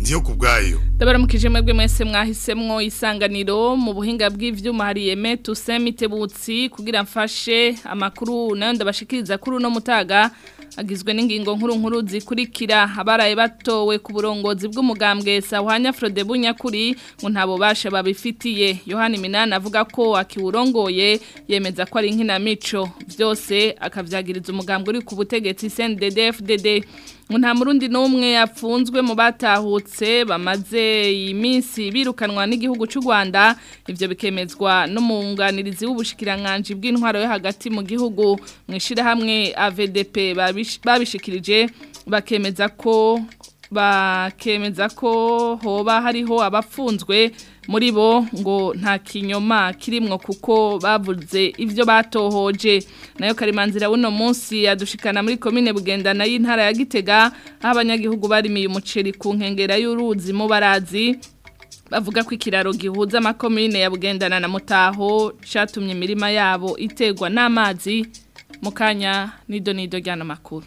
igihugu ubwayo ndabaramukije mwebwe mwese mwahisemwo isanganiro mu buhinga bw'ivyuma hari Yeme Tusemite kugira mfashe amakuru nayo ndabashikiriza kuri uno mutaga agizwe n'ingingo nkuru nkuru zikurikira abaraye batowe ku burongozi bw'umugambwe Sahwanya Frode Bunyakuri ngo ntabo basha babifitiye Yohani Minana avuga ko akiwurongoye yemeza ko ari nkina mico byose akavyagiriza umugambwe uri ku butegetsi CNDD FDD nta murundi n'umwe yafunzwe mu batahutse bamaze iyi minsi birukanwa n'igihugu cy'u rwanda ibyo bikemezwa n'umwunganirizi w'ubushikiranganje bw'intwaro yo hagati mu gihugu mu ishyirahamwe avdp babishikirije bakemeza ko bakemeza ko hoba hariho abafunzwe muri bo ngo nta kinyoma kirimwo kuko bavuze ibyo batohoje nayo karimanzira buno munsi yadushikana muri komine bugendana y'intara ya gitega aho abanyagihugu barimiye umuceri ku nkengera y'uruzi mu barazi bavuga ko ikiraro gihuza amakomine ya bugendana na mutaho cyatumye imirima yabo itegwa n'amazi mu kanya nido nido ry'ano makuru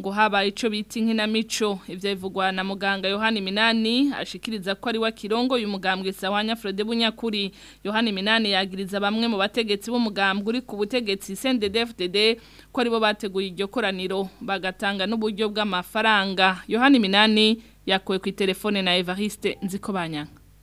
ngo habaye ico biti inkinamico ivyo bivugwa na muganga Yohani Minani ashikiriza ko ari wa kirongo uyu mugambwe sahwanya Frode Bunyakuri Yohani Minani yagiriza bamwe mu bategetsi b'umugambwe uri ku butegetsi CNDD-FDD ko ari bo bateguye iryo koraniro bagatanga n'uburyo bw'amafaranga Yohani Minani yakuwe ku telefone na Evariste Nzikobanyanga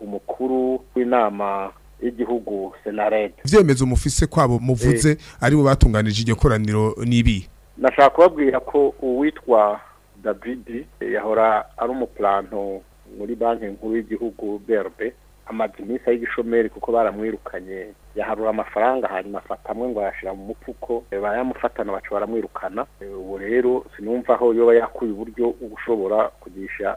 umukuru w'inama y'igihugu senarede ibyemezo mufise kwabo muvuze eh. aribo batunganije iryo koraniro n'ibi nashaka kubabwira ko uwitwa davidi yahora ari umuplanto muri banki nkuru y'igihugu berbe amaze iminsi y'igishomeri kuko baramwirukanye yaharura amafaranga hanyuma afatamwe ngo ayashyira mu mupfuko bayamufatana baca baramwirukana ubu rero sinumva aho yoba yakuye uburyo ushobora kugisha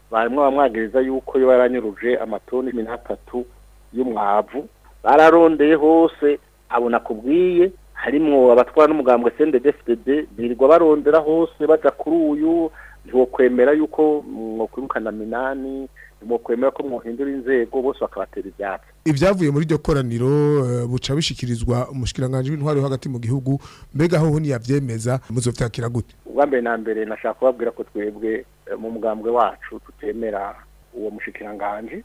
barimo bamwagereza yuko yaba yaranyuruje amatoni cumi n'atatu y'umwavu bararondeye hose abona kubwiye harimo abatwara n'umugambwe sendedefudede birirwa barondera hose bajya kuri uyu ntiwokwemera yuko mwakwirukana minani mwakwemera ko mwohindura inzego bose bakabatera ibyatsi ibyavuye muri iryo koraniro eh, buca bishyikirizwa umushyikirangantego w'intwari yo hagati mu gihugu mbega aho ntiyabyemeza muzobyakira gute ubwa mbere na mbere nashaka kubabwira ko twebwe eh, mu mugambwe wacu tutemera uwo mushyikirangantego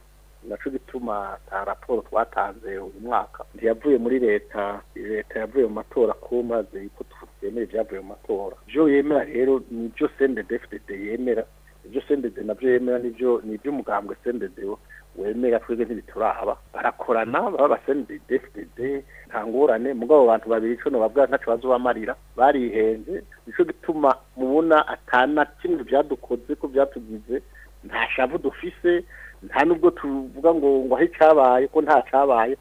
naco gituma ta raporo twatanze uyu mwaka ntiyavuye muri leta leta yavuye mu matora kumaze yuko twemeye ibyavuye mu matora ivyo yemera rero nivyo sendede fdd yemera ivyo sendede navyo yemera nivyo nivyo umugambwe sendede wemera twebwe ntibiturahaba barakorana baba basendede fdd nta ngorane mugabo abantu babiri icyo nobabwira ntaco bazobamarira barihenze nico gituma mubona atana kimwe vyadukoze ko vyatugize nta shavu dufise nta nubwo tuvuga ngo ngo aho icyabaye ko nta cyabaye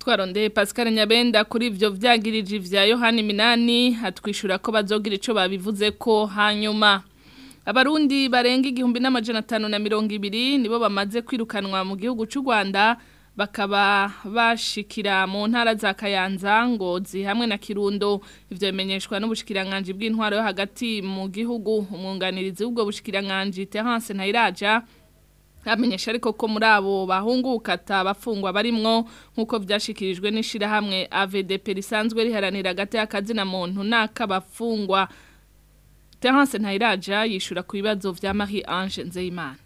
Twaronde Pascal nyabenda kuri ibyo byagirije ibya yohani minani hatwishyura ko bazogira icyo babivuze ko hanyuma abarundi barenga igihumbi n'amajana atanu na mirongo ibiri nibo bamaze kwirukanwa mu gihugu cy'u rwanda bakaba bashikira mu ntara za kayanza ngozi hamwe na kirundo ibyo bimenyeshwa n'ubushikiranganji bw'intwaro yo hagati mu gihugu umwunganirizi w'ubwo bushikiranganji terance ntayiraja hamenyesha ariko ko muri abo bahunguka atabafungwa barimwo nk'uko byashikirijwe n'ishyirahamwe AVDP risanzwe riharanira hagati y'akazina muntu n'akabafungwa Terence Ntayiraja yishura ku bibazo vya Marie Ange Nzeyimana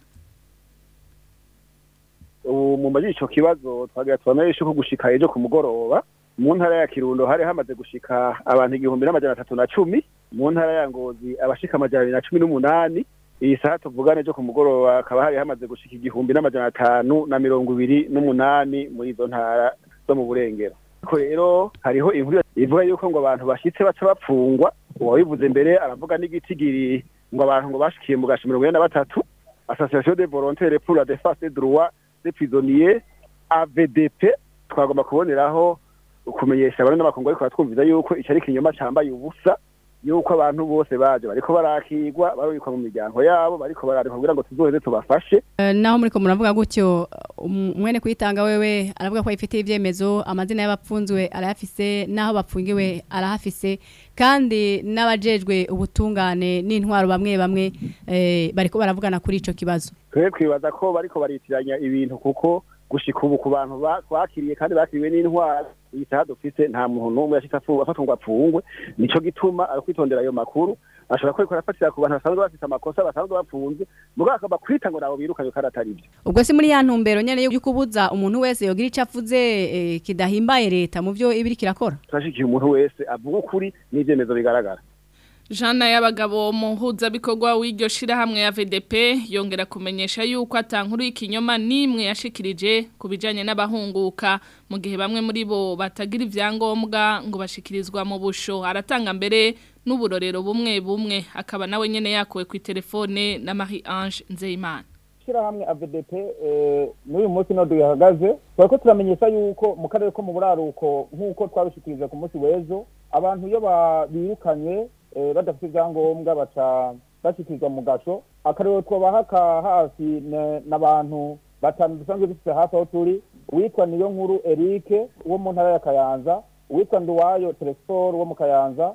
ubu mu majyi icyo kibazo twagira tubamenyeshe ko gushika ejo ku mugoroba mu ntara ya kirundo hari hamaze gushika abantu igihumbi n'amajana atatu na cumi mu ntara ya ngozi abashika amajana abiri na cumi n'umunani iyi saha tuvugane ryo ku mugoroba hakaba hari hamaze gushyika igihumbi n'amajana atanu na mirongo ibiri n'umunani muri izo ntara zo mu burengero ariko rero hariho inkuru ivuga yuko ngo abantu bashyitse baca bapfungwa uwabivuze mbere aravuga n'igitigiri ngo abantu ngo bashikiye mu gace mirongo ine na batatu association de volontaire pour la défense des droits des prisonniers twagomba kuboneraho kumenyesha abantu n'abakongo ariko twumviza yuko icyo ari ikinyoma cyambaye ubusa yuko abantu bose baje bariko barakigwa barubikwa mu miryango yabo bariko bararikwa kugira ngo tuzoheze tubafashe eh, naho muriko muravuga gutyo um, mwene kwitanga wewe aravuga ko yifitiye ibyemezo amazina y'abapfunzwe arayafise naho bapfungiwe arahafise kandi n'abajejwe ubutungane n'intwaro bamwe bamwe eh, bariko baravugana kuri icyo kibazo twe twibaza ko bariko baritiranya ibintu kuko gushika ubu ku bantu bakiriye kandi bakiriwe n'intwara ibitaha dufite nta muntu n'umwe yashitse afatwa ngo apfungwe nico gituma ari kwitondera ayo makuru ashobora kubikora afatira ku bantu basanzwe bafite amakosa basanzwe bafunze mugabo akaba kwita ngo nabo birukanye kandi atari byo ubwo si muri ya ntumbero nyene yo kubuza umuntu wese yogira ico avuze eh, kidahimbaye leta mu byo ibiri kirakora turashikiye umuntu wese avuga ukuri n'ivyemezo bigaragara Jana y'abagabo mu mpuzabikorwa w'iryo shirahamwe ya VDP yongera kumenyesha yuko atankuru ikinyoma nimwe yashikirije ku bijanye n'abahunguka mu gihe bamwe muri bo batagira ivyangombwa ngo bashikirizwa mu busho aratanga mbere n'uburorero bumwe bumwe akaba nawe nyene yakuwe ku telefone na Marie Ange Nzeyimana shirahamwe AVDP eh, n'uyu munsi no duhagaze twako turamenyesha yuko mu karere ko mu buraruko nkuko twabishikirije ku munsi wezo abantu iyo birukanye Eh, badafite ibyangombwa baca bashyikirizwa mu gasho akarere twabahaka hafi n'abantu batanu dusanzwe dufite hafi aho turi uwitwa niyo nkuru Eric wo mu ntara ya kayanza uwitwa nduwayo teresiforo wo mu kayanza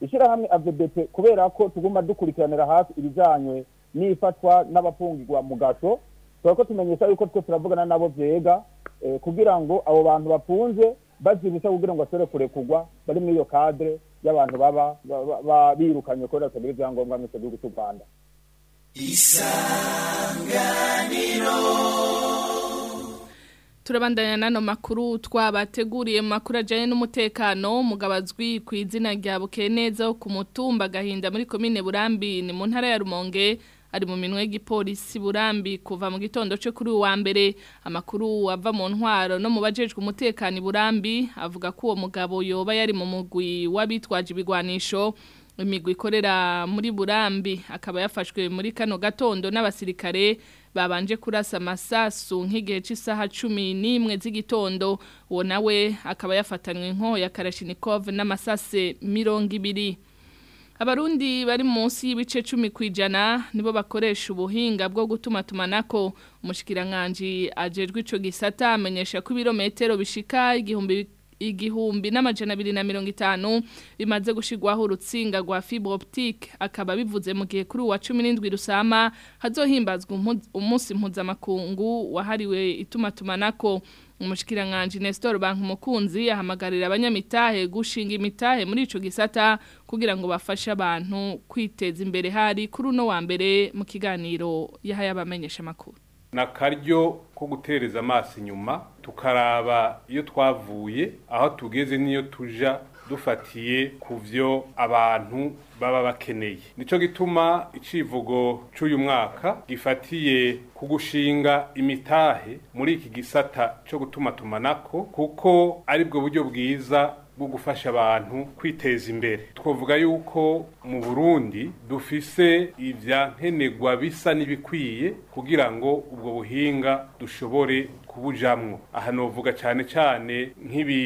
ishyirahamwe avebepe kubera ko tuguma dukurikiranira hafi ibijyanye n'ifatwa n'abafungirwa mu gato tuba ko tumenyesha yuko twe turavugana nabo byega eh, kugira ngo abo bantu bafunze bazibutsa kugira ngo bashobore kurekurwa bari muri iyo kadire y'abantu baba birukanye kubera serivisi ibyangombwa mu gihugu cy'u rwanda turabandanya n'ano makuru twabateguriye mu makuru ajyanye n'umutekano umugabo ku izina rya bukeneza wo ku mutumba agahinda muri komine burambi ni mu ntara ya rumonge ari mu minwe y'igipolisi burambi kuva mu gitondo cyo kuri uwa mbere amakuru ava mu ntwaro no mu bajejwe umutekano burambi avuga ko uwo mugabo yoba yari mu mugwi w'abitwaje ibigwanisho imigwi ikorera muri burambi akaba yafashwe muri kano gatondo n'abasirikare babanje kurasa amasasu nk'igihe cy'isaha cumi n'imwe z'igitondo uwo nawe akaba yafatanywe inkoho ya karashinikov n'amasase mirongo ibiri abarundi bari munsi y'ibice cumi ku nibo bakoresha ubuhinga bwo gutuma tumanako umushikiranganji ajejwe ico gisata amenyesha ko ibirometero bishika igihumbi igihumbi n'amajana abiri na mirongo itanu bimaze gushyirwaho urutsinga rwa fibre optique akaba bivuze mu gihe kuri wa cumi n'indwi rusama hazohimbazwa umunsi mpuzamakungu wahariwe itumatumanako umushikiranganje Nestor Bank Bankumukunzi ahamagarira abanyamitahe gushinga imitahe muri ico gisata kugira ngo bafashe abantu kwiteza imbere hari kuri uno wa mbere mu kiganiro yahaye abamenyesha makuru na karyo ko gutereza amaso inyuma tukaraba iyo twavuye aho tugeze n'iyo tuja dufatiye ku byo abantu baba bakeneye nicyo gituma icivugo cy'uyu mwaka gifatiye ku gushinga imitahe muri iki gisata cyo gutuma tumanako kuko aribwo buryo bwiza bwo gufasha abantu kwiteza imbere twavuga yuko mu Burundi dufise ibya nkenegwa bisa n'ibikwiye kugira ngo ubwo buhinga dushobore kubujamwo aha novuga cyane cyane nk'ibi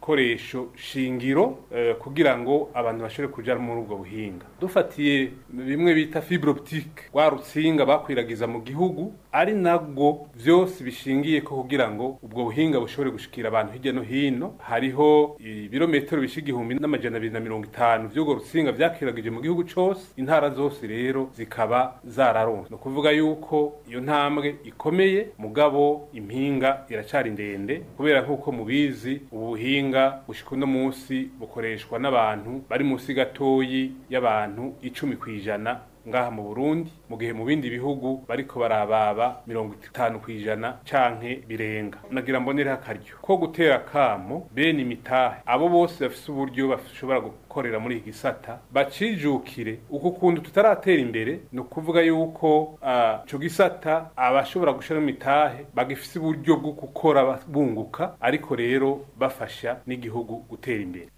bikoresho shingiro eh, kugira ngo abantu bashobore kujya muri ubwo buhinga dufatiye bimwe bita fibroptique rwa rutsinga bakwiragiza mu gihugu ari nabwo byose bishingiye ko kugira ngo ubwo buhinga bushobore gushikira abantu hirya no hino hariho ibirometero bisha igihumbi n'amajana abiri na mirongo itanu by'ubwo rutsinga byakwiragije mu gihugu cyose intara zose rero zikaba zararonse ni ukuvuga yuko iyo ntambwe ikomeye mugabo impinga iracyari ndende kubera nk'uko mubizi ubu buhinga buhanga gushika uno munsi bukoreshwa n'abantu bari munsi gatoyi y'abantu icumi kwijana ngaha mu Burundi mu gihe mu bindi bihugu bariko barababa mirongo itanu ku ijana canke birenga nagira mbonere akaryo ko gutera kamo bene imitahe abo bose bafise uburyo bashobora gukorera muri iki gisata bacijukire uko kuntu tutaratera imbere ni ukuvuga yuko ico gisata abashobora gushira imitahe bagifise uburyo bwo gukora bunguka ariko rero bafasha n'igihugu gutera imbere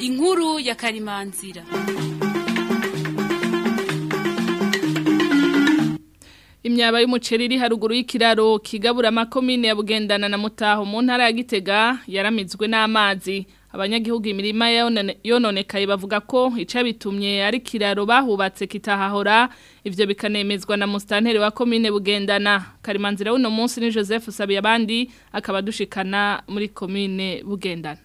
inkuru ya karimanzira imyaba y'umuceri iri haruguru y'ikiraro kigabura amakomine ya bugendana na mutaho mu ntara ya gitega yaramizwe n'amazi abanyagihugu imirima yononekaye bavuga ko icyabitumye ari kiraro bahubatse kitahahora ivyo bikanemezwa na mustanteri wa komine bugendana karimanzira uno munsi ni Joseph Sabiye abandi akaba dushikana muri komine bugendana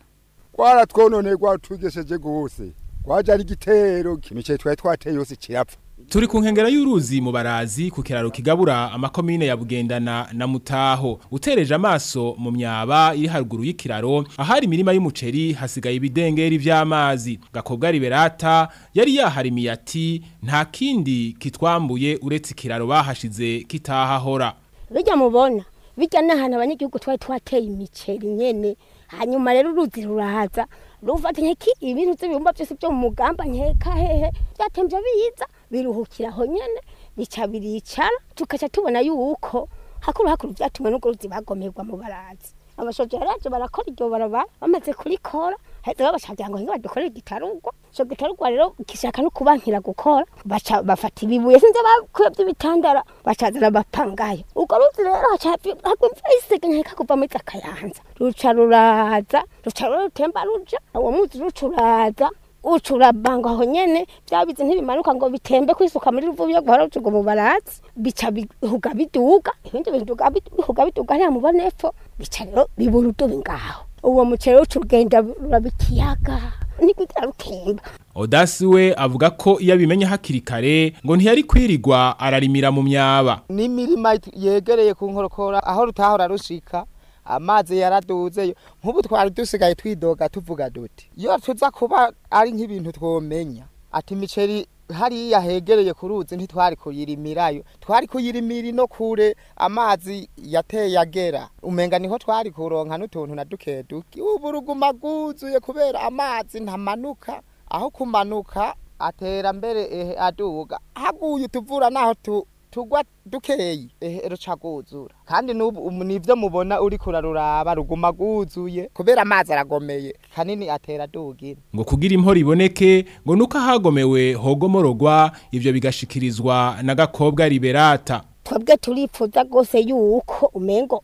kwaratwononegwa tugesheje gose kwaje ari gitero kimicye twateye yose kirapfa turi ku nkengero y'uruzi mu barazi ku kiraro kigabura amakomine ya bugendana na mutaho utereje amaso mu myaba iri haruguru y'ikiraro ahari imirima y'umuceri hasigaye ibidengeri by'amazi gakobwa riberata yari yaharimiye ati nta kindi kitwambuye uretse ikiraro bahashize kitahahora bijya mubona bijya n'ahantu abanyagihugu twari twateye imiceri nyene hanyuma rero uruzi rurahaza ruvata nk'iki ibintu by'ibihumba byose byo mu mugamba nkeka hehe byatembye biyiza biruhukira aho nyene bica biricara tukaca tubona yuko hakuru hakuru vyatumwe n'uguruzi bagomerwa mu barazi abashoje yaraje barakora iryo barabara bamaze kurikora heza babaca ngo hinga igitarugwa ico gitarugwa rero gishaka no kubankira gukora baca bafata ibibuye sinze bakuye vy'ibitandara bacazana bapangayo urwo ruzi rero haca hagwa imvura isegenye heka muri zakayanza ruca ruraza ruca rutemba ruja uwo muzi ruca uraza ucu aho nyine byabizi ntibimanuka ngo bitembe kwisuka muri ruvubu yo guhora ucuga mu baratsi bica bihuga biduga ibindi bihuga biduga nta mubone epfo bica rero bibura udubi ngaho uwo muceri w'ucu uragenda uraba ikiyaga rutemba odasi we avuga ko iyo abimenye hakiri kare ngo ntiyari kwirigwa ararimira mu myaba n'imirima yegereye ku nkorokora aho rutahora rushika amazi yaratuzeyo nk'ubu twari dusigaye twidoga tuvuga duti iyo tuza kuba ari nk'ibintu twomenya ati imiceri hariya hegereye ku ruzi ntitwari kuyirimirayo twari kuyirimira ino kure amazi yateye agera umenga niho twari kuronka n'utuntu na duke duke ubu ruguma rwuzuye kubera amazi ntamanuka aho kumanuka atera mbere aduga haguye utuvura naho tu tugwa dukeyi ehe ruca kandi n'ubu nibyo mubona uri kuraruraba ruguma guzuye kubera amazi aragomeye kanini atera dugira ngo kugira impora iboneke ngo nuko ahagomewe hogomorogwa ibyo bigashikirizwa na gakobwa riberata twebwe turifuza rwose yuko umengo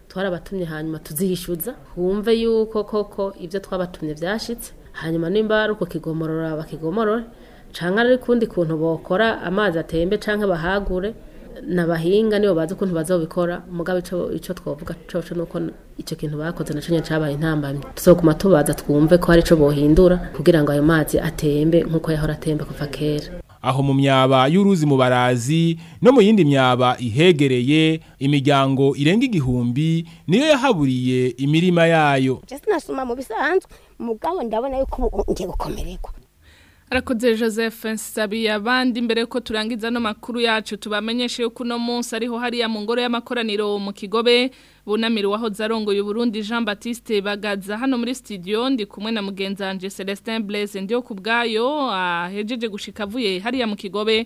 twarabatumye hanyuma tuzishyuza wumve yuko koko ibyo twabatumye byashyitse hanyuma nimba ari uko kigomorora bakigomorore cyangwa ari ukundi kuntu bokora amazi atembe cyangwa bahagure nabahinga nibo bazi ukuntu bazobikora mugabe icyo twavuga twovuga coco nuko ico kintu bakoze na nya cabaye intambamye tuzoguma tubaza twumve ko hari ico bohindura kugira ngo ayo mazi atembe nkuko yahora atemba kuva kera aho mu myaba y'uruzi mu barazi no mu yindi myaba ihegereye imiryango irenga igihumbi niyo yahaburiye imirima yayo je sinasoma mu bisanzwe mugabo ndabona yuko ngiye gukomererwa arakoze joseph nsabiye abandi mbere yuko turangiza ano makuru yacu tubamenyeshe yuko uno munsi ariho hariya mu ngoro y'amakoraniro mu kigobe bunamira uwahoze arongoye uburundi jean batiste bagaza hano muri studio ndi kumwe na mugenzange celestin blaise ndiyo ku bwayo ahejeje gushika avuye hariya mu kigobe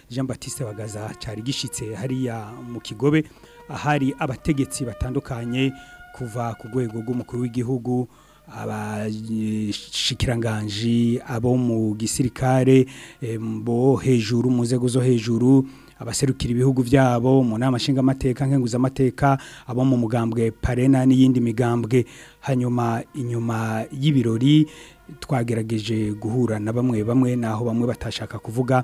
jean Baptiste bagaza cyari gishyitse hariya mu kigobe ahari abategetsi batandukanye kuva ku rwego rw'umukuru w'igihugu abashikiranganji abo mu gisirikare eh, bo hejuru mu nzego zo hejuru abaserukira ibihugu byabo mu nama nshingamateka nkenguzamateka abo mu mugambwe parena n'iyindi migambwe hanyuma inyuma y'ibirori twagerageje guhura na bamwe bamwe naho bamwe batashaka kuvuga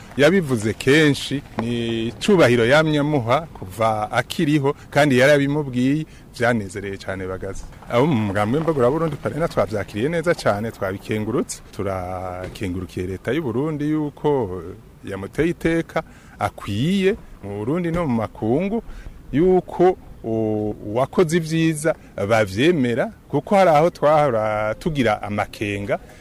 yabivuze kenshi ni icubahiro yamye kuva akiriho kandi yarabimubwiye byanezereye cyane bagaze aho mu mugambi w'imbagura Burundi parena twabyakiriye neza cyane twabikengurutse turakengurukiye leta y'u Burundi yuko yamuteye iteka akwiye mu Burundi no mu makungu yuko uwakoze ibyiza babyemera kuko hari aho twahora tugira amakenga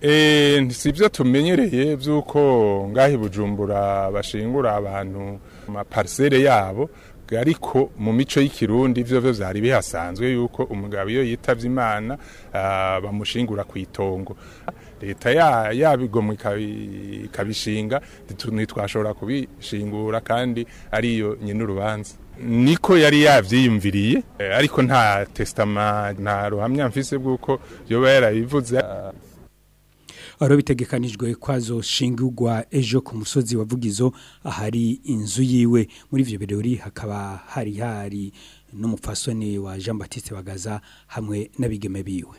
eh, si ibyo tumenyereye by'uko ngaho i bujumbura bashingura abantu amaparisere yabo ariko mu mico y'ikirundi ivyo vyo vyari bihasanzwe yuko umugabo iyo yitavye imana uh, bamushingura kwitongo leta ya yabigomwe kabishinga ntitwashobora kubishingura kandi ariyo urubanza niko yari yavyiyumviriye eh, ariko nta testament nta ruhamya mfise bw'uko yoba yarabivuze ah. aho bitegekanijwe kwazoshingirwa ejo ku musozi wavugizo ahari inzu yiwe muri ivyo birori hakaba hari hari n'umupfasoni wa Jean Baptiste Bagaza hamwe n'abigeme biwe